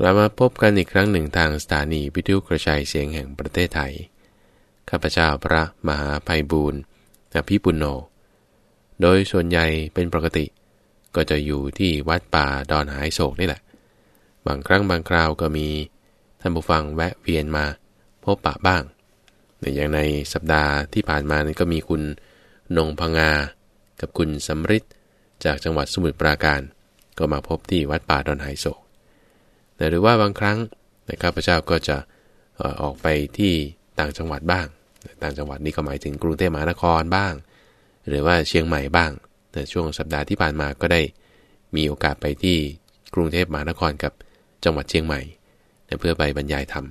กลับมาพบกันอีกครั้งหนึ่งทางสถานีวิทยุกระจายเสียงแห่งประเทศไทย ข้าพเจ้าพระมหาภัยบูรณ์อภิปุโน โดยส่วนใหญ่เป็นปกติ ก็จะอยู่ที่วัดป่าดอนหายโศกนี่แหละ บางครั้งบางคราวก็มีท่านผู้ฟังแวะเวียนมาพบปะบ้าง อย่างในสัปดาห์ที่ผ่านมานั้นก็มีคุณนงพงา กับคุณสำริดจากจังหวัดสมุทรปราการ ก็มาพบที่วัดป่าดอนหายโศก หรือว่าบางครั้งข้าพเจ้าก็จะออกไปที่ต่างจังหวัดบ้าง ต่างจังหวัดนี่ก็หมายถึงกรุงเทพมหานครบ้าง หรือว่าเชียงใหม่บ้าง แต่ช่วงสัปดาห์ที่ผ่านมาก็ได้มีโอกาสไปที่กรุงเทพมหานครกับจังหวัดเชียงใหม่เพื่อไปบรรยายธรรม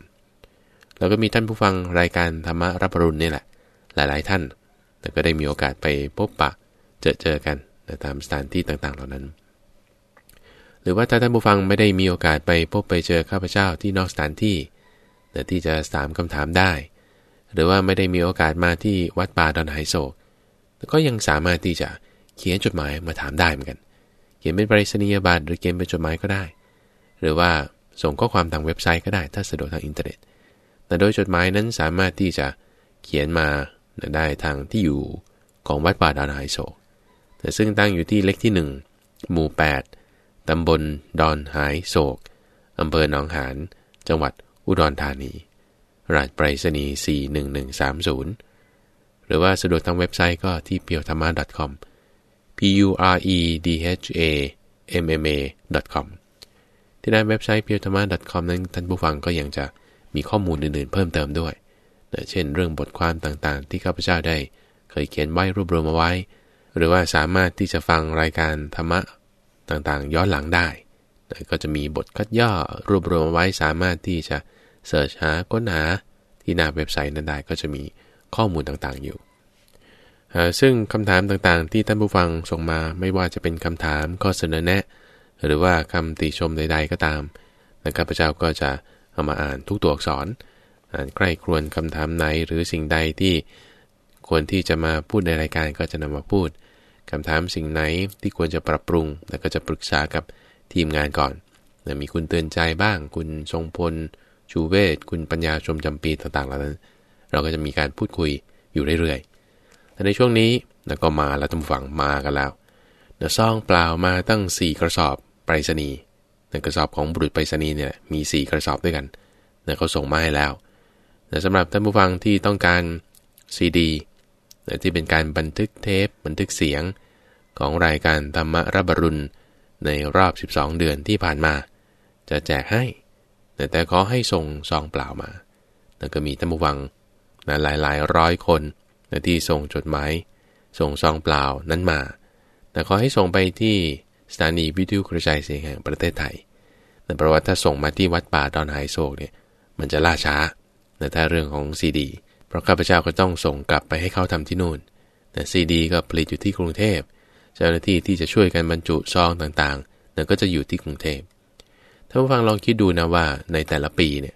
แล้วก็มีท่านผู้ฟังรายการธรรมรับรุณนี่แหละ หลายๆท่าน แต่ก็ได้มีโอกาสไปพบปะเจอเจอกันตามสถานที่ต่างๆ เหล่านั้น หรือว่าถ้าท่านผู้ฟังไม่ได้มีโอกาสไปพบไปเจอข้าพเจ้าที่นอกสถานที่แต่ที่จะถามคำถามได้ หรือว่าไม่ได้มีโอกาสมาที่วัดป่าดอนหายโศกก็ยังสามารถที่จะเขียนจดหมายมาถามได้เหมือนกัน เขียนเป็นไปรษณียบัตรหรือเขียนเป็นจดหมายก็ได้ หรือว่าส่งข้อความทางเว็บไซต์ก็ได้ ถ้าสะดวกทางอินเทอร์เน็ต แต่โดยจดหมายนั้นสามารถที่จะเขียนมาได้ทางที่อยู่ของวัดป่าดอนไฮโศกแต่ซึ่งตั้งอยู่ที่เล็กที่ 1 หมู่ 8 ตำบลดอนหายโศก อำเภอหนองหาน จังหวัดอุดรธานี รหัสไปรษณีย์41130 หรือว่าสะดวกทางเว็บไซต์ก็ที่ p i e w t h a m a com p u r e d h a m m a com ที่ด้านเว็บไซต์ p i e w t h a m a com นั้นท่านผู้ฟังก็ยังจะมีข้อมูลอื่นๆ เพิ่มเติมด้วย เช่นเรื่องบทความต่างๆ ที่ข้าพเจ้าได้ เคยเขียนไว้รวบรวมมาไว้ หรือว่าสามารถที่จะฟังรายการธรรมะ ต่างๆ ย้อนหลังได้ ก็จะมีบทคัดย่อรวบรวมไว้สามารถที่จะเสิร์ชหาค้นหาที่หน้าเว็บไซต์นั้นได้ก็จะมีข้อมูลต่างๆอยู่ ซึ่งคำถามต่างๆ ที่ท่านผู้ฟังส่งมาไม่ว่าจะเป็นคำถามข้อเสนอแนะ หรือว่าคำติชมใด ๆ ก็ตามนะข้าพะเจ้าก็จะเอามาอ่านทุกตัวอักษร อ่านใกล้ครวนคำถามไหนหรือสิ่งใดที่ควรที่จะมาพูดในรายการก็จะนำมาพูด คำถามสิ่งไหนที่ควรจะปรับปรุง แล้วก็จะปรึกษากับทีมงานก่อนมีคุณเตือนใจบ้าง คุณทรงพล ชูเวศคุณปัญญาชมจำปีต่างๆเหล่านั้น เราก็จะมีการพูดคุยอยู่เรื่อยๆแต่ในช่วงนี้นะก็มาแล้วทุกฝังมากันแล้วนะซองเปล่ามาตั้ง 4 กระสอบไปรษณีย์ในกระสอบของบุรุษไปรษณีย์เนี่ยมี 4 กระสอบด้วยกันนะเขาส่งมาให้แล้วแต่สำหรับท่านผู้ฟังที่ต้องการซีดี ที่เป็นการบันทึกเทปบันทึกเสียงของรายการธรรมรับรุณในรอบ 12 เดือนที่ผ่านมา จะแจกให้ แต่ขอให้ส่งซองเปล่ามาแล้วก็มีท่านผู้ฟังนะหลายหลายร้อยคนนะที่ส่งจดหมายส่งซองเปล่านั้นมา แต่ขอให้ส่งไปที่สถานีวิทยุกระจายเสียงแห่งประเทศไทยแต่เพระว่าถ้าส่งมาที่วัดป่าดอนไฮโศกเนี่ยมันจะล่าช้าแต่ถ้าเรื่องของซีดี เพราะข้าพเจ้าก็ต้องส่งกลับไปให้เขาทำที่นู่นแต่ซีดีก็ผลิตอยู่ที่กรุงเทพ เจ้าหน้าที่ที่จะช่วยกันบรรจุซองต่างๆนั่นก็จะอยู่ที่กรุงเทพท่านผู้ฟังลองคิดดูนะว่าในแต่ละปีเนี่ย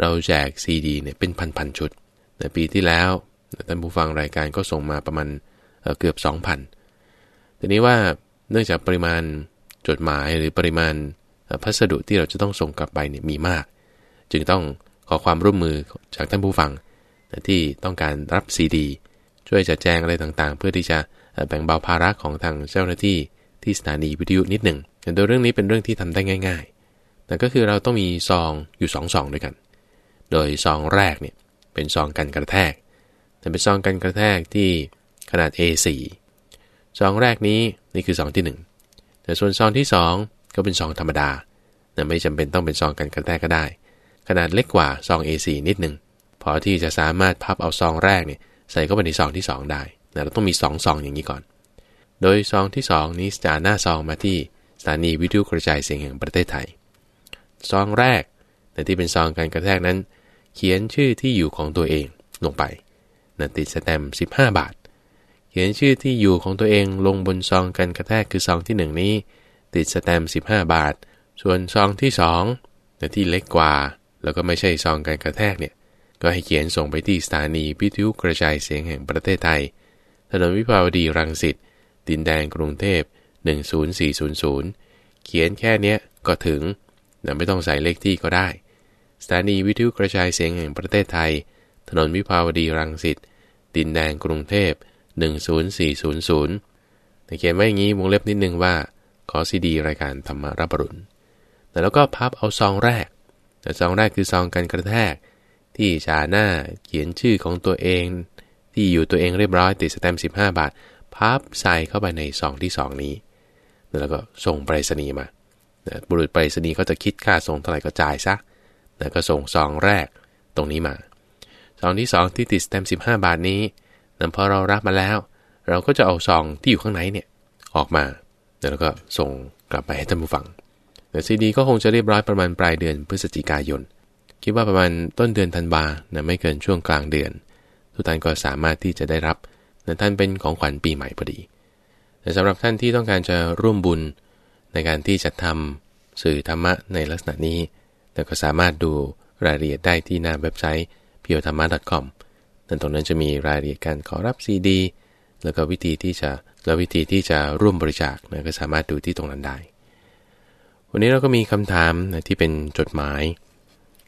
เราแจกซีดีเนี่ยเป็นพันๆชุด ในปีที่แล้วท่านผู้ฟังรายการก็ส่งมาประมาณเกือบ 2,000ทีนี้ว่าเนื่องจากปริมาณจดหมายหรือปริมาณพัสดุที่เราจะต้องส่งกลับไปเนี่ยมีมาก จึงต้องขอความร่วมมือจากท่านผู้ฟัง ที่ต้องการรับซีดี ช่วยจัดแจงอะไรต่างๆ เพื่อที่จะแบ่งเบาภาระของทางเจ้าหน้าที่ที่สถานีวิทยุนิดหนึ่งแต่โดยเรื่องนี้เป็นเรื่องที่ทำได้ง่าย ๆ แต่ก็คือเราต้องมีซองอยู่2ซองด้วยกัน โดยซองแรกเนี่ยเป็นซองกันกระแทก แต่เป็นซองกันกระแทกที่ขนาด A4 ซองแรกนี้นี่คือซองที่ 1 แต่ส่วนซองที่ 2 ก็เป็นซองธรรมดาแต่ไม่จำเป็นต้องเป็นซองกันกระแทกก็ได้ ขนาดเล็กกว่าซอง A4 นิดหนึ่ง พอที่จะสามารถพับเอาซองแรกเนี่ยใส่เข้าไปในซองที่ 2 ได้นะเราต้องมี2ซองอย่างนี้ก่อน โดยซองที่ 2 นี้จะหน้าซองมาที่สถานีวิทยุกระจายเสียงแห่งประเทศไทย ซองแรกในที่เป็นซองการกระแทกนั้น เขียนชื่อที่อยู่ของตัวเองลงไปนะติดสแตมป์15 บาท เขียนชื่อที่อยู่ของตัวเองลงบนซองการกระแทกคือซองที่ 1 นี้ ติดสแตมป์15 บาท ส่วนซองที่2แต่ที่เล็กกว่า แล้วก็ไม่ใช่ซองการกระแทกเนี่ย ก็ให้เขียนส่งไปที่สถานีพิทยุกระจายเสียงแห่งประเทศไทย ถนนวิภาวดีรังสิต ดินแดงกรุงเทพ 10400 เขียนแค่เนี้ยก็ถึงนะไม่ต้องใส่เลขที่ก็ได้ สถานีวิทยุกระจายเสียงแห่งประเทศไทย ถนนวิภาวดีรังสิต ดินแดงกรุงเทพ 10400แต่เขียนไว้อย่างนี้วงเล็บนิดนึงว่า ขอซีดีรายการธรรมรับรุณแล้วก็พับเอาซองแรก แต่ซองแรกคือซองกันกระแทก ที่ชาหน้าเขียนชื่อของตัวเอง ที่อยู่ตัวเองเรียบร้อยติดสแตมป์15 บาท พับใส่เข้าไปในซองที่2นี้แล้วก็ส่งไปรษณีย์มาบุรุษไปรษณีย์ก็จะคิดค่าส่งเท่าไหร่ก็จ่ายซะแล้วก็ส่งซองแรกตรงนี้มาซองที่ 2 ที่ติดสแตมป์15 บาทนี้นั้นพอเรารับมาแล้ว เราก็จะเอาซองที่อยู่ข้างในเนี่ยออกมาแล้วก็ส่งกลับไปให้ท่านผู้ฟังแต่ซีดีก็คงจะเรียบร้อยประมาณปลายเดือนพฤศจิกายน คิดว่าประมาณต้นเดือนธันวานะไม่เกินช่วงกลางเดือน ทุกท่านก็สามารถที่จะได้รับนะท่านเป็นของขวัญปีใหม่พอดีแต่สำหรับท่านที่ต้องการจะร่วมบุญในการที่จะทำสื่อธรรมะในลักษณะนี้แต่ก็สามารถดูรายละเอียดได้ที่หน้าเว็บไซต์ p u r e t h a m m a c o m นั่นตรงนั้นจะมีรายละเอียดการขอรับซีดี แล้วก็วิธีที่จะและวิธีที่จะร่วมบริจาคนะก็สามารถดูที่ตรงนั้นได้ วันนี้เราก็มีคำถามนะที่เป็นจดหมาย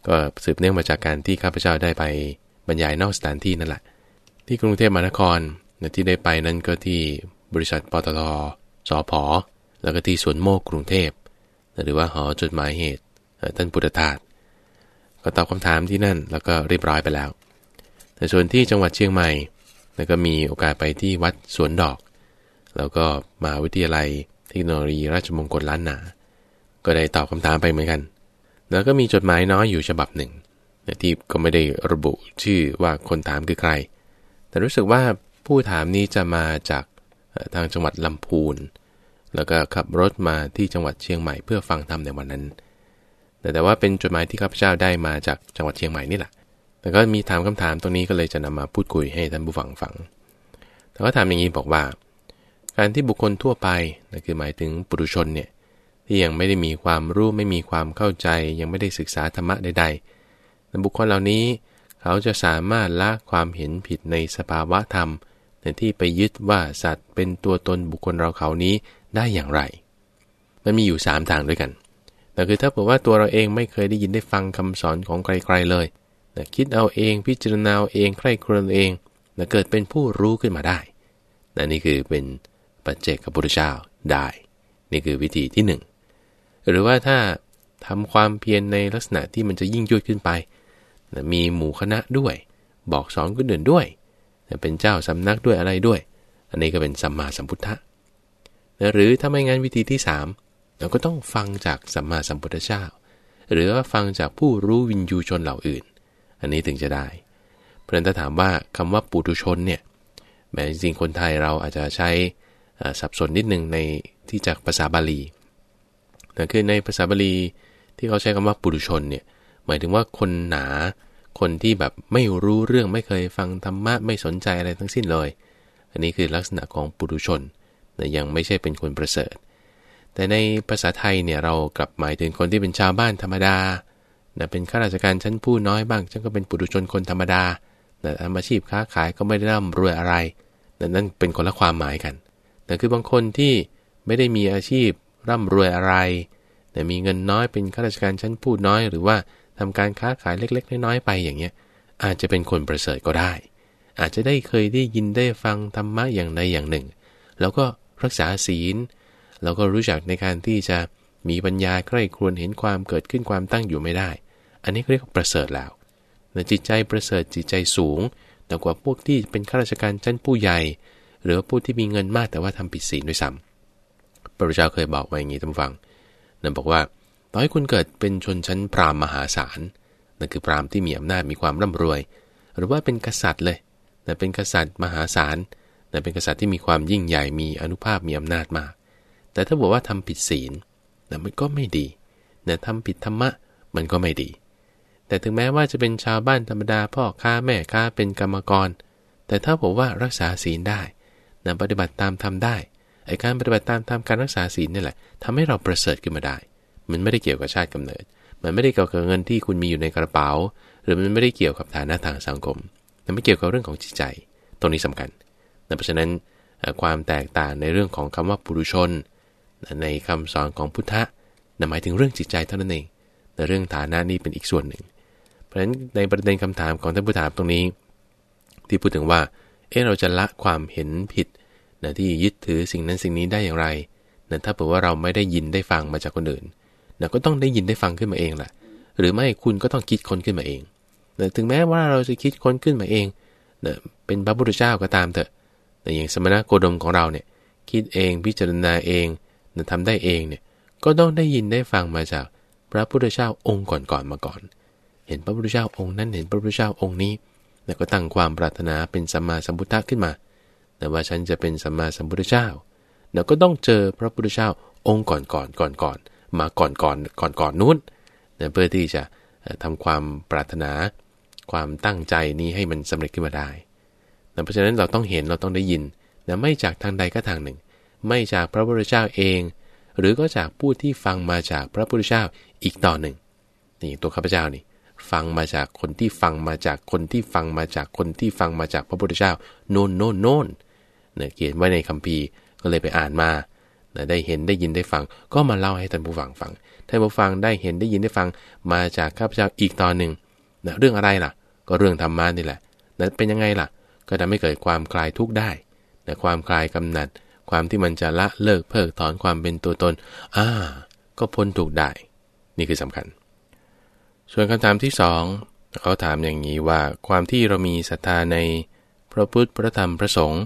ก็สืบเนื่องมาจากการที่ข้าพเจ้าได้ไปบรรยายนอกสถานที่นั่นแหละ ที่กรุงเทพมหานครที่ได้ไปนั้นก็ที่บริษัทปตทสอพอแล้วก็ที่สวนโมกกรุงเทพ หรือว่าหอจดหมายเหตุท่านพุทธทาสก็ตอบคำถามที่นั่นแล้วก็เรียบร้อยไปแล้ว แต่ส่วนที่จังหวัดเชียงใหม่แล้วก็มีโอกาสไปที่วัดสวนดอก แล้วก็มาวิทยาลัยเทคโนโลยีราชมงคลล้านนา ก็ได้ตอบคำถามไปเหมือนกัน แล้วก็มีจดหมายน้อยอยู่ฉบับหนึ่งที่ก็ไม่ได้ระบุชื่อว่าคนถามคือใคร แต่รู้สึกว่าผู้ถามนี้จะมาจากทางจังหวัดลำพูน แล้วก็ขับรถมาที่จังหวัดเชียงใหม่เพื่อฟังธรรมในวันนั้น แต่แต่ว่าเป็นจดหมายที่ข้าพเจ้าได้มาจากจังหวัดเชียงใหม่นี่แหละ แต่ก็มีถามคำถามตรงนี้ก็เลยจะนำมาพูดคุยให้ท่านผู้ฟังฟัง แต่ก็ถามอย่างนี้บอกว่า การที่บุคคลทั่วไปนั่นคือหมายถึงปุถุชนเนี่ย ที่ยังไม่ได้มีความรู้ไม่มีความเข้าใจ ยังไม่ได้ศึกษาธรรมะใดๆแต่บุคคลเหล่านี้ เขาจะสามารถละความเห็นผิดในสภาวะธรรมในที่ไปยึดว่าสัตว์เป็นตัวตนบุคคลเราเขานี้ได้อย่างไร มันมีอยู่ 3 ทางด้วยกันแต่คือถ้าบอกว่าตัวเราเองไม่เคยได้ยินได้ฟังคำสอนของใครๆเลยนะคิดเอาเองพิจารณาเองใคร่ครวญเองนะเกิดเป็นผู้รู้ขึ้นมาได้นะนี่คือเป็นปัจเจกพุทธเจ้าได้ นี่คือวิธีที่ 1 หรือว่าถ้าทำความเพียรในลักษณะที่มันจะยิ่งยวดขึ้นไปนะมีหมู่คณะด้วย บอกสอนคนอื่นด้วยนะเป็นเจ้าสำนักด้วยอะไรด้วย อันนี้ก็เป็นสัมมาสัมพุทธะนะหรือถ้าไม่งั้นวิธีที่3เราก็ต้องฟังจากสัมมาสัมพุทธเจ้า หรือว่าฟังจากผู้รู้วินยูชนเหล่าอื่น อันนี้ถึงจะได้ เพราะนั้นถ้าถามว่าคำว่าปุถุชนเนี่ยแม้จริงคนไทยเราอาจจะใช้สับสนนิดนึงในที่จากภาษาบาลี นะคือในภาษาบาลีที่เขาใช้คำว่าปุถุชนเนี่ยหมายถึงว่าคนหนา คนที่แบบไม่รู้เรื่องไม่เคยฟังธรรมะไม่สนใจอะไรทั้งสิ้นเลย อันนี้คือลักษณะของปุถุชนแต่ยังไม่ใช่เป็นคนประเสริฐ แต่ในภาษาไทยเนี่ยเรากลับหมายถึงคนที่เป็นชาวบ้านธรรมดานะเป็นข้าราชการชั้นผู้น้อยบ้างฉันก็เป็นปุถุชนคนธรรมดาแต่ทำอาชีพค้าขายก็ไม่ได้ร่ำรวยอะไรนั่นเป็นคนละความหมายกันแต่คือบางคนที่ไม่ได้มีอาชีพ ร่ำรวยอะไร แต่มีเงินน้อยเป็นข้าราชการชั้นผู้น้อย หรือว่าทำการค้าขายเล็ก ๆ น้อยๆไปอย่างเงี้ย อาจจะเป็นคนประเสริฐก็ได้ อาจจะได้เคยได้ยินได้ฟังธรรมะอย่างใดอย่างหนึ่ง แล้วก็รักษาศีล แล้วก็รู้จักในการที่จะมีปัญญาใคร่ครวญเห็นความเกิดขึ้นความตั้งอยู่ไม่ได้ อันนี้เรียกว่าประเสริฐแล้วนะจิตใจประเสริฐจิตใจสูงแต่กว่าพวกที่เป็นข้าราชการชั้นผู้ใหญ่ หรือว่าผู้ที่มีเงินมากแต่ว่าทำผิดศีลด้วยซ้ำ พระพุทธเจ้าเคยบอกไว้อย่างนี้ท่านฟังนั่นบอกว่าต่อให้คุณเกิดเป็นชนชั้นพราหมณ์มหาศาลนั่นคือพราหมณ์ที่มีอำนาจมีความร่ำรวย หรือว่าเป็นกษัตริย์เลยแต่เป็นกษัตริย์มหาศาลแต่เป็นกษัตริย์ที่มีความยิ่งใหญ่มีอนุภาพมีอำนาจมาก แต่ถ้าบอกว่าทำผิดศีลแต่มันก็ไม่ดีแต่ทำผิดธรรมะมันก็ไม่ดี แต่ถึงแม้ว่าจะเป็นชาวบ้านธรรมดาพ่อค้าแม่ค้าเป็นกรรมกร แต่ถ้าบอกว่ารักษาศีลได้นำปฏิบัติตามทำได้ ไอ้การปฏิบัติตามทำการรักษาศีลนี่แหละทำให้เราประเสริฐขึ้นมาได้ มันไม่ได้เกี่ยวกับชาติกำเนิด มันไม่ได้เกี่ยวกับเงินที่คุณมีอยู่ในกระเป๋า หรือมันไม่ได้เกี่ยวกับฐานะทางสังคม มันไม่เกี่ยวกับเรื่องของจิตใจ ตรงนี้สำคัญเพราะฉะนั้นความแตกต่างในเรื่องของคำว่าปุถุชน ในคำสอนของพุทธะหมายถึงเรื่องจิตใจเท่านั้นเอง แต่เรื่องฐานะนี่เป็นอีกส่วนหนึ่ง เพราะฉะนั้นในประเด็นคำถามของท่านผู้ถามตรงนี้ ที่พูดถึงว่า เออเราจะละความเห็นผิด นะที่ยึดถือสิ่งนั้นสิ่งนี้ได้อย่างไรนะถ้าเผื่อว่าเราไม่ได้ยินได้ฟังมาจากคนอื่นนะก็ต้องได้ยินได้ฟังขึ้นมาเองแหละหรือไม่คุณก็ต้องคิดค้นขึ้นมาเองนะถึงแม้ว่าเราจะคิดค้นขึ้นมาเองนะเป็นพระพุทธเจ้าก็ตามเถอะแต่อย่างสมณะโคดมของเราเนี่ยคิดเองพิจารณาเองนะทำได้เองเนี่ยก็ต้องได้ยินได้ฟังมาจากพระพุทธเจ้าองค์ก่อนๆมาก่อน เห็นพระพุทธเจ้าองค์นั้นเห็นพระพุทธเจ้าองค์นี้ แล้วก็ตั้งความปรารถนาเป็นสัมมาสัมพุทธะขึ้นมา แต่ว่าฉันจะเป็นสัมมาสัมพุทธเจ้าแล้วก็ต้องเจอพระพุทธเจ้าองค์ก่อนก่อนก่อนก่อนมาก่อนก่อนก่อนก่อนนู้นเพื่อที่จะทำความปรารถนา ความตั้งใจนี้ให้มันสำเร็จขึ้นมาได้เพราะฉะนั้นเราต้องเห็นเราต้องได้ยินนะไม่จากทางใดก็ทางหนึ่ง ไม่จากพระพุทธเจ้าเอง หรือก็จากผู้ที่ฟังมาจากพระพุทธเจ้าอีกต่อหนึ่งนี่ตัวข้าพเจ้านี่ฟังมาจากคนที่ฟังมาจากคนที่ฟังมาจากคนที่ฟังมาจากพระพุทธเจ้าโน่นโน่นโน่น เนี่ยเขียนไว้ในคัมภีร์ก็เลยไปอ่านมาได้เห็นได้ยินได้ฟัง ก็มาเล่าให้ท่านผู้ฟังฟังท่านผู้ฟังได้เห็นได้ยินได้ฟังมาจากข้าพเจ้าอีกตอนหนึ่งนะเรื่องอะไรล่ะ ก็เรื่องธรรมะนี่แหละนั้นเป็นยังไงล่ะ ก็ทำให้เกิดความคลายทุกข์ได้แต่ความคลายกำหนัด ความที่มันจะละเลิกเพิกถอนความเป็นตัวตนอ่าก็พ้นถูกได้ นี่คือสำคัญ ส่วนคำถามที่สองเขาถามอย่างนี้ว่าความที่เรามีศรัทธาในพระพุทธพระธรรมพระสงฆ์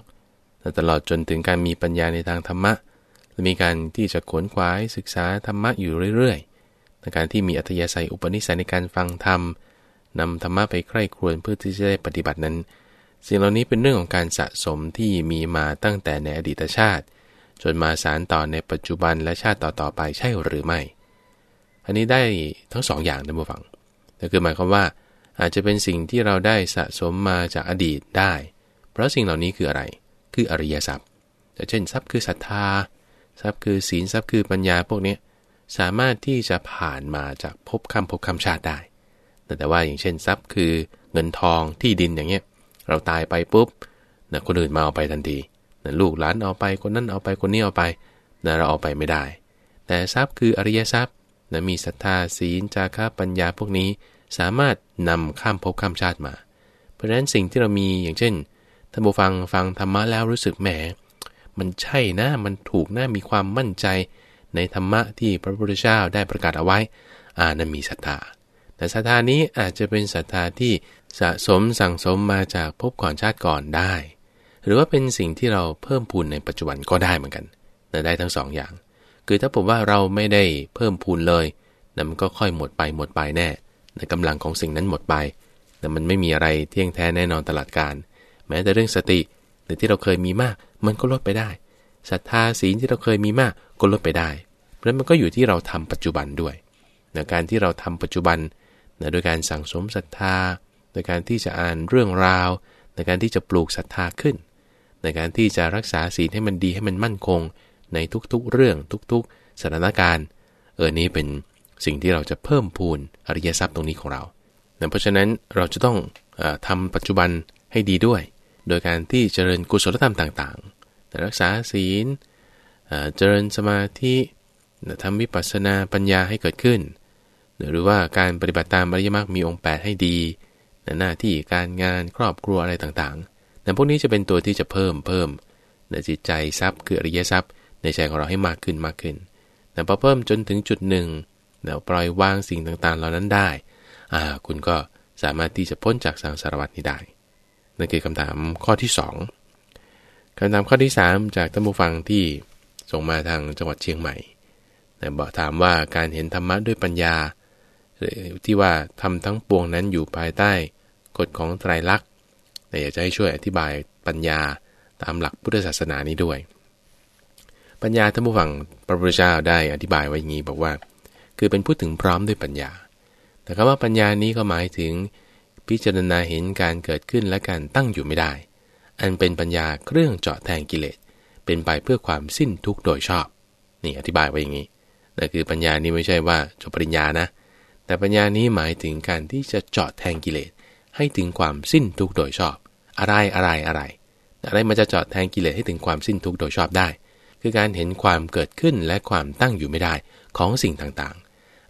ตลอดจนถึงการมีปัญญาในทางธรรมะและมีการที่จะขวนขวายศึกษาธรรมะอยู่เรื่อยๆในการที่มีอัธยาศัยอุปนิสัยในการฟังธรรมนำธรรมะไปใคร่ครวญเพื่อที่จะได้ปฏิบัตินั้น สิ่งเหล่านี้เป็นเรื่องของการสะสมที่มีมาตั้งแต่ในอดีตชาติ จนมาสารต่อในปัจจุบันและชาติต่อๆไปใช่หรือไม่ อันนี้ได้ทั้งสองอย่างนะผู้ฟังแต่คือหมายความว่า อาจจะเป็นสิ่งที่เราได้สะสมมาจากอดีตได้ เพราะสิ่งเหล่านี้คืออะไร คืออริยทรัพย์เช่นทรัพย์คือศรัทธา ทรัพย์คือศีลทรัพย์คือปัญญาพวกนี้สามารถที่จะผ่านมาจากภพคำภพคำชาติได้ แต่ว่าอย่างเช่นทรัพย์คือเงินทองที่ดินอย่างเงี้ยเราตายไปปุ๊บนะคนอื่นมาเอาไปทันทีนะลูกหลานเอาไปคนนั้นเอาไปคนนี้เอาไปนะเราเอาไปไม่ได้ แต่ทรัพย์คืออริยทรัพย์นะมีศรัทธาศีลจาระปัญญาพวกนี้สามารถนำข้ามภพข้ามชาติมา เพราะฉะนั้นสิ่งที่เรามีอย่างเช่นานผู้ฟังฟังธรรมะแล้วรู้สึกแหม มันใช่นะ มันถูกนะ มีความมั่นใจในธรรมะที่พระพุทธเจ้าได้ประกาศเอาไว้ อ่านั้นมีศรัทธา แต่ศรัทธานี้อาจจะเป็นศรัทธาที่สะสมสั่งสมมาจากภพก่อนชาติก่อนได้ หรือว่าเป็นสิ่งที่เราเพิ่มพูนในปัจจุบันก็ได้เหมือนกันแต่ได้ทั้งสองอย่าง คือถ้าผมว่าเราไม่ได้เพิ่มพูนเลยนั่นมันก็ค่อยหมดไปหมดไปแน่ ในกำลังของสิ่งนั้นหมดไปแต่มันไม่มีอะไรเที่ยงแท้แน่นอนตลอดการ แม้แต่เรื่องสติหรือที่เราเคยมีมาก มันก็ลดไปได้ศรัทธาศีลที่เราเคยมีมากก็ลดไปได้เพราะมันก็อยู่ที่เราทำปัจจุบันด้วยในการที่เราทำปัจจุบันโดยการสั่งสมศรัทธาในการที่จะอ่านเรื่องราว ในการที่จะปลูกศรัทธาขึ้น ในการที่จะรักษาศีลให้มันดีให้มันมั่นคง ในทุกๆเรื่องทุกๆ สถานการณ์ เออนี้เป็นสิ่งที่เราจะเพิ่มพูนอริยทรัพย์ตรงนี้ของเราเพราะฉะนั้นเราจะต้องอทำปัจจุบันให้ดีด้วย โดยการที่เจริญกุศลธรรมต่างๆ รักษาศีล เจริญสมาธิทำวิปัสสนาปัญญาให้เกิดขึ้น หรือว่าการปฏิบัติตามอริยมรรคมีองค์ 8 ให้ดี หน้าที่การงานครอบครัวอะไรต่างๆแต่พวกนี้จะเป็นตัวที่จะเพิ่มเพิ่มในจิตใจทรัพย์คืออริยทรัพย์ในใจของเราให้มากขึ้นมากขึ้นแต่พอเพิ่มจนถึงจุดหนึ่งแล้วปล่อยวางสิ่งต่างๆ เหล่านั้นได้ คุณก็สามารถที่จะพ้นจากสังสารวัฏนี้ได้ นั่นคือคำถามข้อที่ 2คำถามข้อที่ 3 จากท่านผู้ฟังที่ส่งมาทางจังหวัดเชียงใหม่นะบอกถามว่าการเห็นธรรมะด้วยปัญญา ที่ว่าทำทั้งปวงนั้นอยู่ภายใต้กฎของไตรลักษณ์แต่อยากจะให้ช่วยอธิบายปัญญาตามหลักพุทธศาสนานี้ด้วย ปัญญาท่านผู้ฟังพระพุทธเจ้าได้อธิบายไว้อย่างนี้บอกว่า คือเป็นพูดถึงพร้อมด้วยปัญญา แต่คำว่าปัญญานี้ก็หมายถึง พิจารณาเห็นการเกิดขึ้นและการตั้งอยู่ไม่ได้ อันเป็นปัญญาเครื่องเจาะแทงกิเลส เป็นไปเพื่อความสิ้นทุกข์โดยชอบ นี่อธิบายไว้อย่างนี้นั่นคือปัญญานี้ไม่ใช่ว่าจบปริญญานะ แต่ปัญญานี้หมายถึงการที่จะเจาะแทงกิเลส ให้ถึงความสิ้นทุกข์โดยชอบ อะไรอะไรอะไร อะไรมันจะเจอดแทงกิเลสให้ถึงความสิ้นทุกข์โดยชอบได้ คือการเห็นความเกิดขึ้นและความตั้งอยู่ไม่ได้ของสิ่งต่าง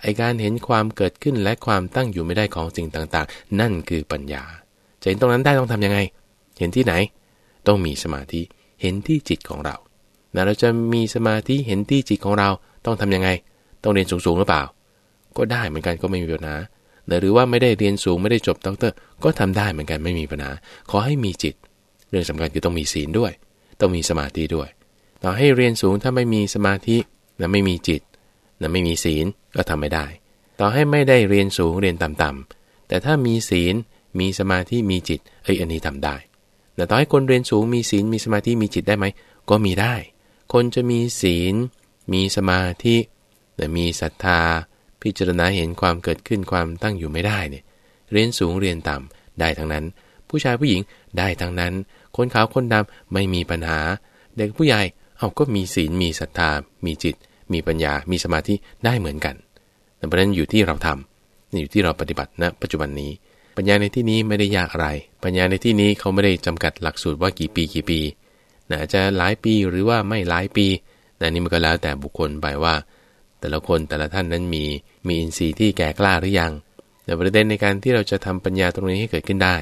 ไอการเห็นความเกิดขึ้นและความตั้งอยู่ไม่ได้ของสิ่งต่างๆ นั่นคือปัญญา จะเห็นตรงนั้นได้ต้องทํำยังไง เห็นที่ไหน ต้องมีสมาธิ เห็นที่จิตของเรานะเราจะมีสมาธิเห็นที่จิตของเราต้องทํำยังไง ต้องเรียนสูงๆหรือเปล่า ก็ได้เหมือนกันก็ไม่มีปัญหาหรือว่าไม่ได้เรียนสูงไม่ได้จบด็อกเตอร์ ก็ทำได้เหมือนกันไม่มีปัญหา ขอให้มีจิต เรื่องสำคัญคือต้องมีศีลด้วย ต้องมีสมาธิด้วย ต่อให้เรียนสูงถ้าไม่มีสมาธินะไม่มีจิต นะไม่มีศีลก็ทำไม่ได้ ต่อให้ไม่ได้เรียนสูงเรียนต่ำๆแต่ถ้ามีศีลมีสมาธิมีจิตเอ้ยอันนี้ทำได้แต่ต่อให้คนเรียนสูงมีศีลมีสมาธิมีจิตได้ไหมก็มีได้ คนจะมีศีล มีสมาธิแต่มีศรัทธา พิจารณาเห็นความเกิดขึ้นความตั้งอยู่ไม่ได้เนี่ยเรียนสูงเรียนต่ำได้ทั้งนั้น ผู้ชายผู้หญิงได้ทั้งนั้น คนขาวคนดำไม่มีปัญหา เด็กผู้ใหญ่เอาก็มีศีลมีศรัทธามีจิต มีปัญญา มีสมาธิได้เหมือนกันแต่ประเด็นอยู่ที่เราทำอยู่ที่เราปฏิบัติณปัจจุบันนี้ ปัญญาในที่นี้ไม่ได้ยากอะไร ปัญญาในที่นี้เขาไม่ได้จำกัดหลักสูตรว่ากี่ปีกี่ปีนะจะหลายปีหรือว่าไม่หลายปีนะนี่มันก็แล้วแต่บุคคลไปว่า แต่ละคนแต่ละท่านนั้นมีมีอินทรีย์ที่แก่กล้าหรือยังแต่ประเด็นในการที่เราจะทำปัญญาตรงนี้ให้เกิดขึ้นได้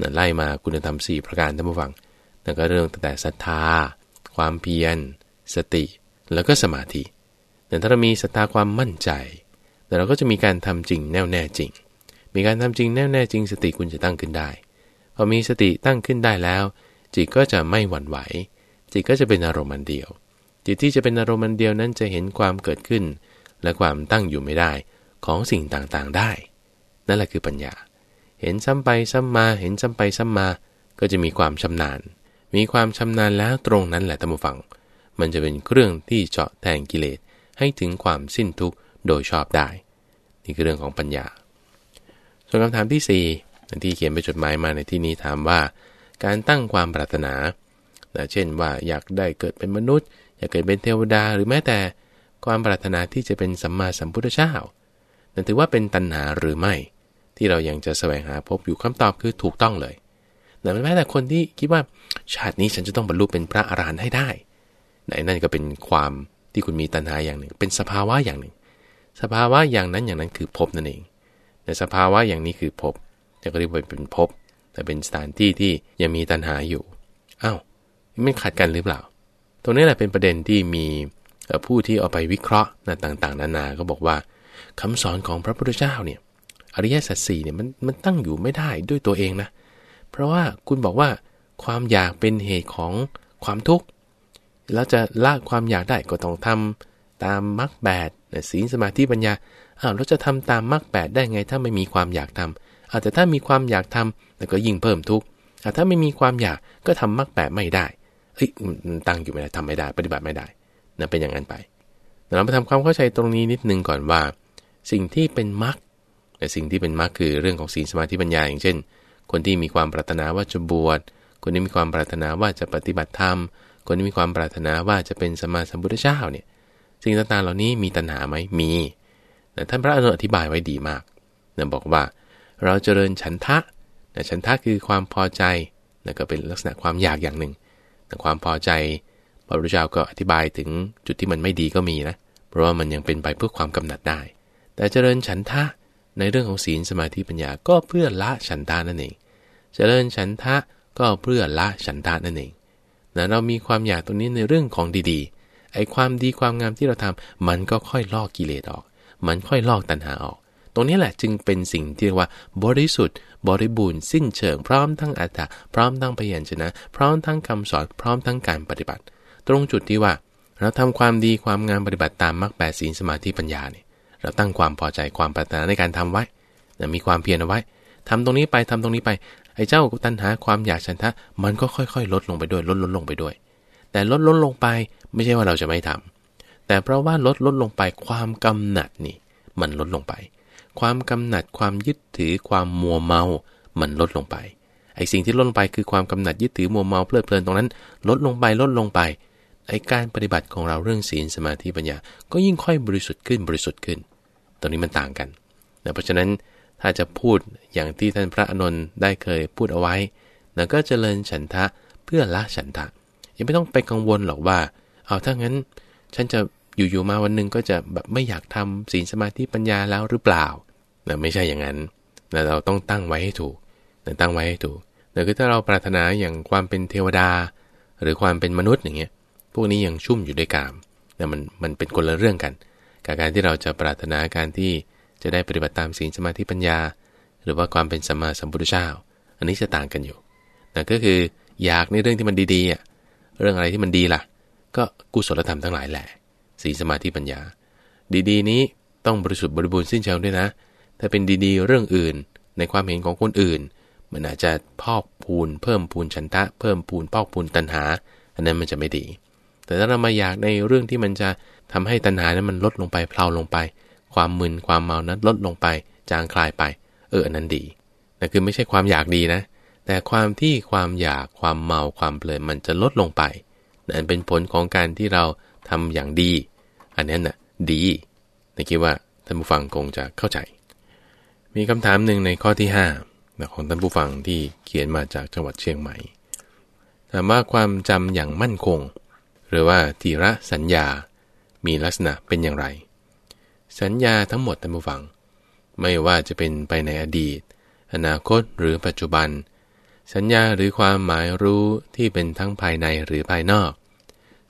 นั่นไล่มาคุณธรรม 4 ประการท่านผู้ฟังนั่นก็เรื่องตั้งแต่ศรัทธา ความเพียร สติ แล้วก็สมาธิ แต่ถ้าเรามีศรัทธาความมั่นใจ แต่เราก็จะมีการทำจริงแน่วแน่จริง มีการทำจริงแน่วแน่จริง สติคุณจะตั้งขึ้นได้ พอมีสติตั้งขึ้นได้แล้ว จิตก็จะไม่หวั่นไหว จิตก็จะเป็นอารมณ์เดียว จิตที่จะเป็นอารมณ์เดียวนั้นจะเห็นความเกิดขึ้น และความตั้งอยู่ไม่ได้ของสิ่งต่างๆได้ นั่นแหละคือปัญญา เห็นซ้ำไปซ้ำมา เห็นซ้ำไปซ้ำมา ก็จะมีความชำนาญ มีความชำนาญแล้วตรงนั้นแหละท่านผู้ฟัง มันจะเป็นเครื่องที่เจาะแทงกิเลส ให้ถึงความสิ้นทุกข์โดยชอบได้ นี่คือเรื่องของปัญญา ส่วนคำถามที่ 4 ที่เขียนไปจดหมายมาในที่นี้ถามว่า การตั้งความปรารถนา เช่นว่าอยากได้เกิดเป็นมนุษย์ อยากเกิดเป็นเทวดา หรือแม้แต่ความปรารถนาที่จะเป็นสัมมาสัมพุทธเจ้านั่นถือว่าเป็นตัณหาหรือไม่ ที่เรายังจะแสวงหาพบอยู่คำตอบคือถูกต้องเลยแต่แม้แต่คนที่คิดว่าชาตินี้ฉันจะต้องบรรลุเป็นพระอรหันต์ให้ได้ในนั่นก็เป็นความ ที่คุณมีตัณหาอย่างหนึ่ง เป็นสภาวะอย่างหนึ่ง สภาวะอย่างนั้นอย่างนั้นคือภพนั่นเอง แต่สภาวะอย่างนี้คือภพจะเรียกว่าเป็นภพแต่เป็นสถานที่ที่ยังมีตัณหาอยู่อ้าวมันขัดกันหรือเปล่า ตรงนี้แหละเป็นประเด็นที่มีผู้ที่เอาไปวิเคราะห์นะต่างๆ นานาก็บอกว่าคำสอนของพระพุทธเจ้าเนี่ยอริยสัจสี่เนี่ยมันมันตั้งอยู่ไม่ได้ด้วยตัวเองนะ เพราะว่าคุณบอกว่าความอยากเป็นเหตุของความทุกข์ แล้วจะละความอยากได้ก็ต้องทำตามมรรคแปดศีลสมาธิปัญญาอ้าวเราจะทำตามมรรคแปดได้ไง ถ้าไม่มีความอยากทำอาจจะถ้ามีความอยากทำแล้วก็ยิ่งเพิ่มทุกข์ถ้าไม่มีความอยากก็ทำมรรคแปดไม่ได้เฮ้ยตั้งอยู่ไม่ได้ทำไม่ได้ ปฏิบัติไม่ได้นะเป็นอย่างนั้นไปเราไปทำความเข้าใจตรงนี้นิดนึงก่อนว่า สิ่งที่เป็นมรรคแต่สิ่งที่เป็นมรรคคือเรื่องของศีลสมาธิปัญญาอย่างเช่น คนที่มีความปรารถนาว่าจะบวชคนที่มีความปรารถนาว่าจะปฏิบัติธรรม คนที่มีความปรารถนาว่าจะเป็นสมาสัมพุทธเจ้าเนี่ยสิ่งต่างๆเหล่านี้มีตัณหาไหมมีแต่ท่านพระอนุอธิบายไว้ดีมากนะบอกว่าเราเจริญฉันทะนะฉันทะคือความพอใจนะก็เป็นลักษณะความอยากอย่างหนึ่งแต่ความพอใจพระพุทธเจ้าก็อธิบายถึงจุดที่มันไม่ดีก็มีนะ เพราะว่ามันยังเป็นไปเพื่อความกำหนัดได้ แต่เจริญฉันทะในเรื่องของศีลสมาธิปัญญาก็เพื่อละฉันทานั่นเอง เจริญฉันทะก็เพื่อละฉันทานั่นเอง นะเรามีความอยากตรงนี้ในเรื่องของดีๆ ไอ้ความดีความงามที่เราทำมันก็ค่อยลอกกิเลสออก มันค่อยลอกตัณหาออก ตรงนี้แหละจึงเป็นสิ่งที่เรียกว่าบริสุทธิ์ บริบูรณ์สิ้นเชิง พร้อมทั้งอัตถะพร้อมทั้งพยัญชนะ พร้อมทั้งคำสอน พร้อมทั้งการปฏิบัติ ตรงจุดที่ว่า เราทำความดีความงามปฏิบัติตามมรรคแปดศีลสมาธิปัญญาเนี่ยเราตั้งความพอใจความปรารถนาในการทำไว้มีความเพียรเอาไว้ทำตรงนี้ไปทำตรงนี้ไป ไอ้เจ้าตัณหาความอยากฉันทะ มันก็ค่อยๆ ลดลงไปด้วย ลดลดลงไปด้วย แต่ลดลดลงไปไม่ใช่ว่าเราจะไม่ทำแต่เพราะว่าลดลดลงไปความกำหนัดนี่ มันลดลงไป ความกำหนัดความยึดถือความมัวเมา มันลดลงไปไอ้สิ่งที่ลดลงไปคือความกำหนัดยึดถือมัวเมาเพลิดเพลินตรงนั้น ลดลงไปลดลงไปไอ้การปฏิบัติของเราเรื่องศีลสมาธิปัญญา ก็ยิ่งค่อยบริสุทธิ์ขึ้นบริสุทธิ์ขึ้น ตรงนี้มันต่างกันนะเพราะฉะนั้น ถ้าจะพูดอย่างที่ท่านพระอนุนได้เคยพูดเอาไว้นะก็เจริญฉันทะเพื่อละฉันทะ ยังไม่ต้องไปกังวลหรอกว่า เอาถ้างั้น ฉันจะอยู่ๆมาวันหนึ่งก็จะแบบไม่อยากทำศีลสมาธิปัญญาแล้วหรือเปล่านะไม่ใช่อย่างนั้นนะเราต้องตั้งไว้ให้ถูกนะตั้งไว้ให้ถูกแต่คือถ้าเราปรารถนาอย่างความเป็นเทวดา หรือความเป็นมนุษย์อย่างเงี้ย พวกนี้ยังชุ่มอยู่ด้วยกามแต่มันมันเป็นคนละเรื่องกัน กับการที่เราจะปรารถนาการที่ จะได้ปฏิบัติตามศีลสมาธิปัญญา หรือว่าความเป็นสัมมาสัมพุทธเจ้า อันนี้จะต่างกันอยู่นั่นก็คืออยากในเรื่องที่มันดีๆอะเรื่องอะไรที่มันดีล่ะ ก็กุศลธรรมทั้งหลายแหละศีลสมาธิปัญญา ดีๆ นี้ต้องบริสุทธิ์บริบูรณ์สิ้นเชิงด้วยนะ ถ้าเป็นดีๆ เรื่องอื่น ในความเห็นของคนอื่น มันอาจจะพอกพูน เพิ่มพูนชันทะ เพิ่มพูนพอกพูนตัณหา อันนั้นมันจะไม่ดี แต่ถ้าเรามาอยากในเรื่องที่มันจะทำให้ตัณหานั้นมันลดลงไปเพลาลงไป ความมึนความเมานั้นลดลงไป จางคลายไป เอออันนั้นดีนั่คือไม่ใช่ความอยากดีนะ แต่ความที่ความอยากความเมาความเพลินมันจะลดลงไปนั่นเป็นผลของการที่เราทำอย่างดี อันนั้นน่ะดีนคิดว่าท่านผู้ฟังคงจะเข้าใจ มีคำถามหนึ่งในข้อที่5ของท่านผู้ฟังที่เขียนมาจากจังหวัดเชียงใหม่ถามว่าความจำอย่างมั่นคง หรือว่าทีระสัญญา มีลักษณะเป็นอย่างไร สัญญาทั้งหมดท่านผู้ฟัง ไม่ว่าจะเป็นไปในอดีต อนาคตหรือปัจจุบัน สัญญาหรือความหมายรู้ที่เป็นทั้งภายในหรือภายนอก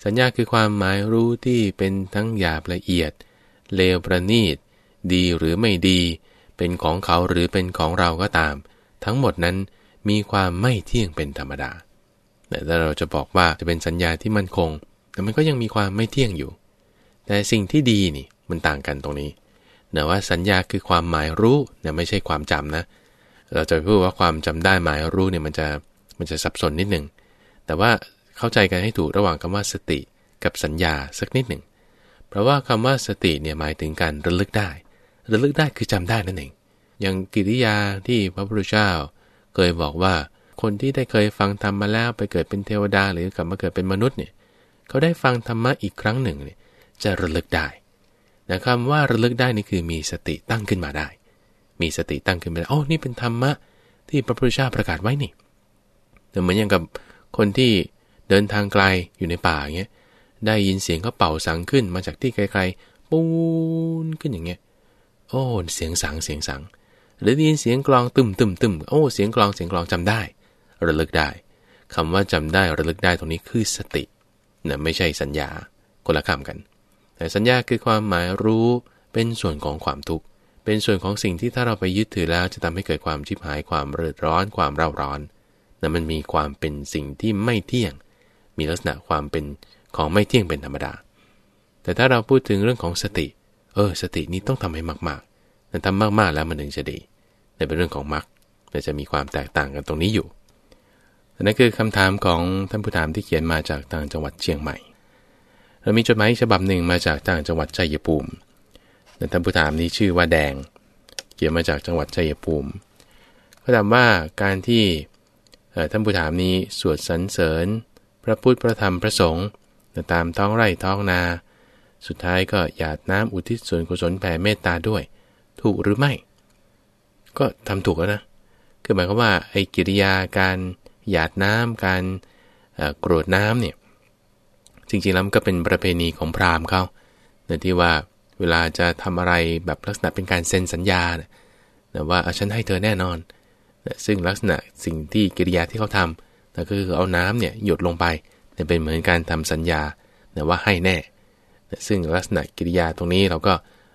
สัญญาคือความหมายรู้ที่เป็นทั้งหยาบละเอียด เลวประณีต ดีหรือไม่ดี เป็นของเขาหรือเป็นของเราก็ตาม ทั้งหมดนั้นมีความไม่เที่ยงเป็นธรรมดา แต่ถ้าเราจะบอกว่าจะเป็นสัญญาที่มั่นคง แต่มันก็ยังมีความไม่เที่ยงอยู่ แต่สิ่งที่ดีนี่ มันต่างกันตรงนี้แต่ว่าสัญญาคือความหมายรู้เนี่ยไม่ใช่ความจำนะ เราจะพูดว่าความจำได้หมายรู้เนี่ยมันจะมันจะสับสนนิดหนึ่ง แต่ว่าเข้าใจกันให้ถูกระหว่างคำว่าสติกับสัญญาสักนิดหนึ่ง เพราะว่าคำว่าสติเนี่ยหมายถึงการระลึกได้ ระลึกได้คือจำได้นั่นเอง อย่างกิริยาที่พระพุทธเจ้าเคยบอกว่าคนที่ได้เคยฟังธรรมมาแล้วไปเกิดเป็นเทวดาหรือกลับมาเกิดเป็นมนุษย์เนี่ยเขาได้ฟังธรรมะอีกครั้งหนึ่งเนี่ยจะระลึกได้ นะคำว่าระลึกได้นี่คือมีสติตั้งขึ้นมาได้ มีสติตั้งขึ้นมาได้โอ้นี่เป็นธรรมะที่พระพุทธเจ้าประกาศไว้นี่แต่เหมือนอย่างกับคนที่เดินทางไกลอยู่ในป่าอย่างเงี้ย ได้ยินเสียงเขาเป่าสังขึ้นมาจากที่ไกลๆ ปูนขึ้นอย่างเงี้ย โอ้เสียงสังเสียงสัง หรือได้ยินเสียงกลองตึมตึมตึมโอ้เสียงกลองเสียงกลองจำได้ ระลึกได้คำว่าจำได้ระลึกได้ตรงนี้คือสติเนะไม่ใช่สัญญาคนละคำกัน แต่สัญญาคือความหมายรู้เป็นส่วนของความทุกข์ เป็นส่วนของสิ่งที่ถ้าเราไปยึดถือแล้วจะทำให้เกิดความชิบหายความเรือดร้อนความเร่าร้อนนั่นมันมีความเป็นสิ่งที่ไม่เที่ยง มีลักษณะความเป็นของไม่เที่ยงเป็นธรรมดา แต่ถ้าเราพูดถึงเรื่องของสติ เออ สตินี้ต้องทำให้มากๆแต่ทำมากๆแล้วมันถึงจะดีแต่เป็นเรื่องของมรรคแต่จะมีความแตกต่างกันตรงนี้อยู่นั่นคือคำถามของท่านผู้ถามที่เขียนมาจากต่างจังหวัดเชียงใหม่ เรามีจดหมายฉบับหนึ่งมาจากต่างจังหวัดชัยภูมิท่านผู้ถามนี้ชื่อว่าแดงเขียนมาจากจังหวัดชัยภูมิเขาถามว่าการที่ท่านผู้ถามนี้สวดสรรเสริญ พระพุทธพระธรรมพระสงฆ์ตามท้องไร่ท้องนา สุดท้ายก็หยาดน้ำอุทิศส่วนกุศลแผ่เมตตาด้วย ถูกหรือไม่ ก็ทำถูกแล้วนะคือหมายความว่าไอ้กิริยาการหยาดน้ำการกรวดน้ำเนี่ย จริงๆแล้วก็เป็นประเพณีของพราหมณ์เขาในที่ว่าเวลาจะทำอะไรแบบลักษณะเป็นการเซ็นสัญญาแต่ว่าฉันให้เธอแน่นอนซึ่งลักษณะสิ่งที่กิริยาที่เขาทำก็คือเอาน้ำเนี่ยหยดลงไปเนี่ยเป็นเหมือนการทำสัญญาแต่ว่าให้แน่ซึ่งลักษณะกิริยาตรงนี้เราก็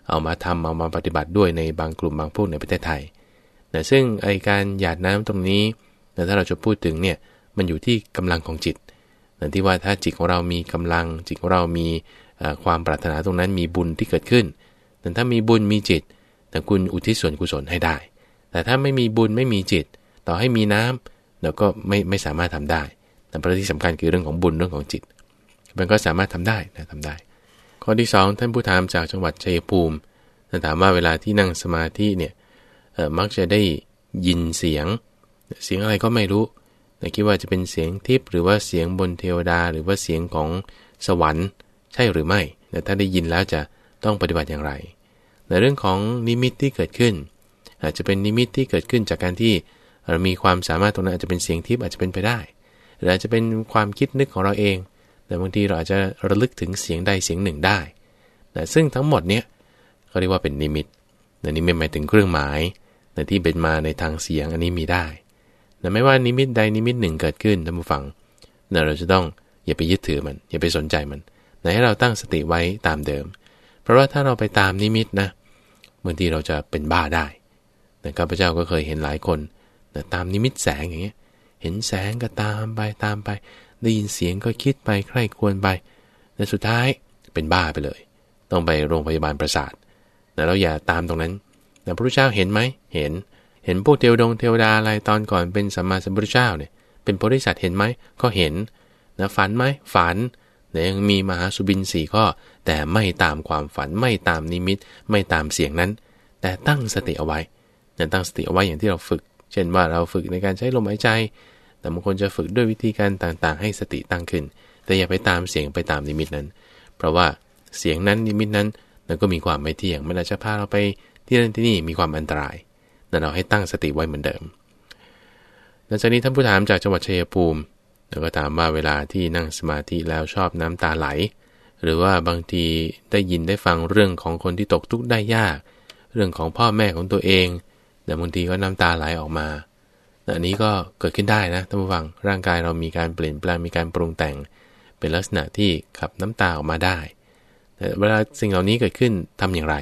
เอามาทำเอามาปฏิบัติด้วยในบางกลุ่มบางพวกในประเทศไทยซึ่งไอการหยาดน้ำตรงนี้ถ้าเราจะพูดถึงเนี่ยมันอยู่ที่กำลังของจิต ที่ว่าถ้าจิตของเรามีกำลัง จิตของเรามีความปรารถนาตรงนั้นมีบุญที่เกิดขึ้น แต่ถ้ามีบุญมีจิต แต่คุณอุทิศส่วนกุศลให้ได้ แต่ถ้าไม่มีบุญไม่มีจิต ต่อให้มีน้ำแล้วก็ไม่ไม่สามารถทำได้ แต่ประเด็นที่สำคัญคือเรื่องของบุญเรื่องของจิต มันก็สามารถทำได้นะทำได้ ข้อที่ 2 ท่านผู้ถามจากจังหวัดชัยภูมิท่านถามว่าเวลาที่นั่งสมาธิเนี่ยมักจะได้ยินเสียง เสียงอะไรก็ไม่รู้ คิดว่าจะเป็นเสียงทิพย์หรือว่าเสียงบนเทวดา หรือว่าเสียงของสวรรค์ ใช่หรือไม่แต่ถ้าได้ยินแล้วจะต้องปฏิบัติอย่างไร ในเรื่องของนิมิตที่เกิดขึ้น อาจจะเป็นนิมิตที่เกิดขึ้นจากการที่เรามีความสามารถตรงนั้นอาจจะเป็นเสียงทิพย์อาจจะเป็นไปได้ หรืออาจจะเป็นความคิดนึกของเราเอง แต่บางทีเราอาจจะระลึกถึงเสียงใดเสียงหนึ่งได้นะซึ่งทั้งหมดเนี้ยเขาเรียกว่าเป็นนิมิตนะนิมิตหมายถึงเครื่องหมายนที่เป็นมาในทางเสียงอันนี้มีได้ นะไม่ว่านิมิตใดนิมิตหนึ่งเกิดขึ้นท่านผู้ฟังนะเราจะต้องอย่าไปยึดถือมัน อย่าไปสนใจมันนะให้เราตั้งสติไว้ตามเดิม เพราะว่าถ้าเราไปตามนิมิตนะบางทีเราจะเป็นบ้าได้นะข้าพเจ้าก็เคยเห็นหลายคนนะตามนิมิตแสงอย่างเงี้ย เห็นแสงก็ตามไปตามไป ได้ยินเสียงก็คิดไปใคร่ควรไปแต่สุดท้ายเป็นบ้าไปเลย ต้องไปโรงพยาบาลประสาทนะเราอย่าตามตรงนั้นนะพระพุทธเจ้าเห็นไหม เห็น เห็นพวกเทวดงเทวดาอะไรตอนก่อนเป็นสัมมาสัมพุทธเจ้าเนี่ย เป็นโพธิสัตว์เห็นไหมก็เห็นนะฝันไหมฝันแต่ยังมีมหาสุบินสี่ข้อ แต่ไม่ตามความฝันไม่ตามนิมิต ไม่ตามเสียงนั้น แต่ตั้งสติเอาไว้นะตั้งสติเอาไว้อย่างที่เราฝึก เช่นว่าเราฝึกในการใช้ลมหายใจ แต่บางคนจะฝึกด้วยวิธีการต่างๆ ให้สติตั้งขึ้น แต่อย่าไปตามเสียงไปตามนิมิตนั้น เพราะว่าเสียงนั้นนิมิตนั้นมันก็มีความไม่เที่ยงมันอาจจะพาเราไปที่นั่นที่นี่มีความอันตราย แต่เราให้ตั้งสติไว้เหมือนเดิมหลังจากนี้ท่านผู้ถามจากจังหวัดชัยภูมิแล้วก็ถามว่าเวลาที่นั่งสมาธิแล้วชอบน้ำตาไหล หรือว่าบางทีได้ยินได้ฟังเรื่องของคนที่ตกทุกข์ได้ยาก เรื่องของพ่อแม่ของตัวเองแต่บางทีก็น้ำตาไหลออกมาอันนี้ก็เกิดขึ้นได้นะท่านผู้ฟังร่างกายเรามีการเปลี่ยนแปลงมีการปรุงแต่ง เป็นลักษณะที่ขับน้ำตาออกมาได้แต่เวลาสิ่งเหล่านี้เกิดขึ้นทำอย่างไร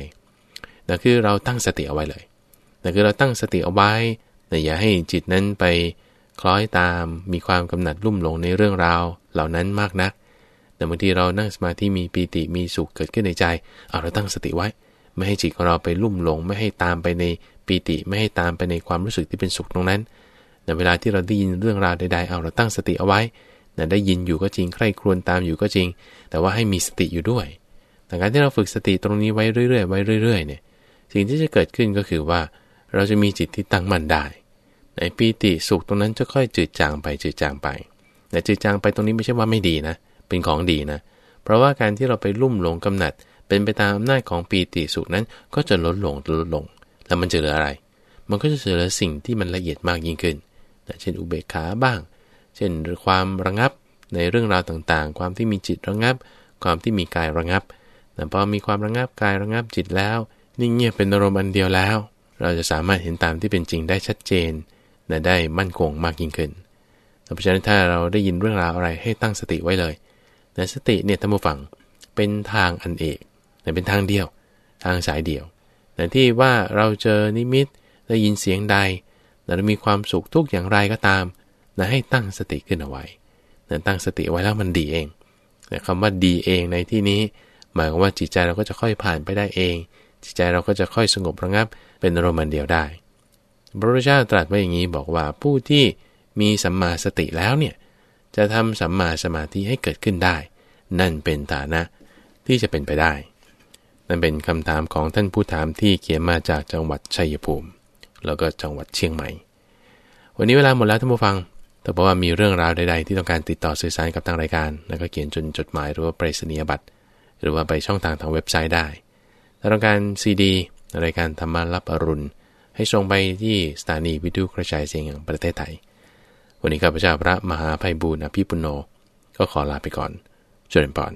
นั่นคือเราตั้งสติเอาไว้เลย นั่คือเราตั้งสติเอาไว้แต่อย่าให้จิตนั้นไปคล้อยตามมีความกำหนัดลุ่มหลงในเรื่องราวเหล่านั้นมากนัก แต่บางทีเรานั่งสมาธิมีปีติมีสุขเกิดขึ้นในใจเอาเราตั้งสติไว้ ไม่ให้จิตของเราไปลุ่มหลง ไม่ให้ตามไปในปีติ ไม่ให้ตามไปในความรู้สึกที่เป็นสุขตรงนั้น แต่เวลาที่เราได้ยินเรื่องราวใดๆเอาเราตั้งสติเอาไว้แต่ได้ยินอยู่ก็จริงใคร่ครวญตามอยู่ก็จริง แต่ว่าให้มีสติอยู่ด้วยแต่การที่เราฝึกสติตรงนี้ไว้เรื่อยๆไว้เรื่อยๆเนี่ยสิ่งที่จะเกิดขึ้นก็คือว่า เราจะมีจิตที่ตั้งมั่นได้ในปีติสุขตรงนั้นจะค่อยจืดจางไปจืดจางไป แต่จืดจางไปตรงนี้ไม่ใช่ว่าไม่ดีนะ เป็นของดีนะ เพราะว่าการที่เราไปลุ่มหลงกำหนัด เป็นไปตามอำนาจของปีติสุขนั้นก็จะลดลงลดลง แล้วมันจะเหลืออะไร มันก็จะเหลือสิ่งที่มันละเอียดมากยิ่งขึ้น เช่นอุเบกขาบ้าง เช่นความระงับในเรื่องราวต่างๆ ความที่มีจิตระงับ ความที่มีกายระงับแต่พอมีความระงับกายระงับจิตแล้ว นิ่งเงียบเป็นอารมณ์อันเดียวแล้ว เราจะสามารถเห็นตามที่เป็นจริงได้ชัดเจนและได้มั่นคงมากยิ่งขึ้นเพราะฉะนั้นถ้าเราได้ยินเรื่องราวอะไรให้ตั้งสติไว้เลยแต่สติเนี่ยท่านผู้ฟังเป็นทางอันเอกแต่เป็นทางเดียว ทางสายเดียว แต่ที่ว่าเราเจอนิมิตได้ยินเสียงใดเรามีความสุขทุกอย่างไรก็ตามนะให้ตั้งสติขึ้นเอาไว้นะตั้งสติไว้แล้วมันดีเองแต่คำว่าดีเองในที่นี้ หมายความว่าจิตใจเราก็จะค่อยผ่านไปได้เอง จิตใจเราก็จะค่อยสงบระงับเป็นอารมณ์เดียวได้พระพุทธเจ้าตรัสไว้อย่างนี้บอกว่าผู้ที่มีสัมมาสติแล้วเนี่ยจะทำสัมมาสมาธิให้เกิดขึ้นได้ นั่นเป็นฐานะที่จะเป็นไปได้ นั่นเป็นคำถามของท่านผู้ถามที่เขียนมาจากจังหวัดชัยภูมิ แล้วก็จังหวัดเชียงใหม่ วันนี้เวลาหมดแล้วท่านผู้ฟังแต่บอกว่ามีเรื่องราวใดๆ ที่ต้องการติดต่อสื่อสารกับทางรายการ แล้วก็เขียนจนจดหมายหรือว่าไปรษณียบัตรหรือว่าไปช่องทางทางเว็บไซต์ได้ ถ้าต้องการซีดีรายการธรรมารับอรุณ ให้ส่งไปที่สถานีวิทยุกระจายเสียงแห่งประเทศไทย วันนี้ข้าพเจ้าพระมหาภัยบูรณ์อภิปุโน ก็ขอลาไปก่อน เจริญพร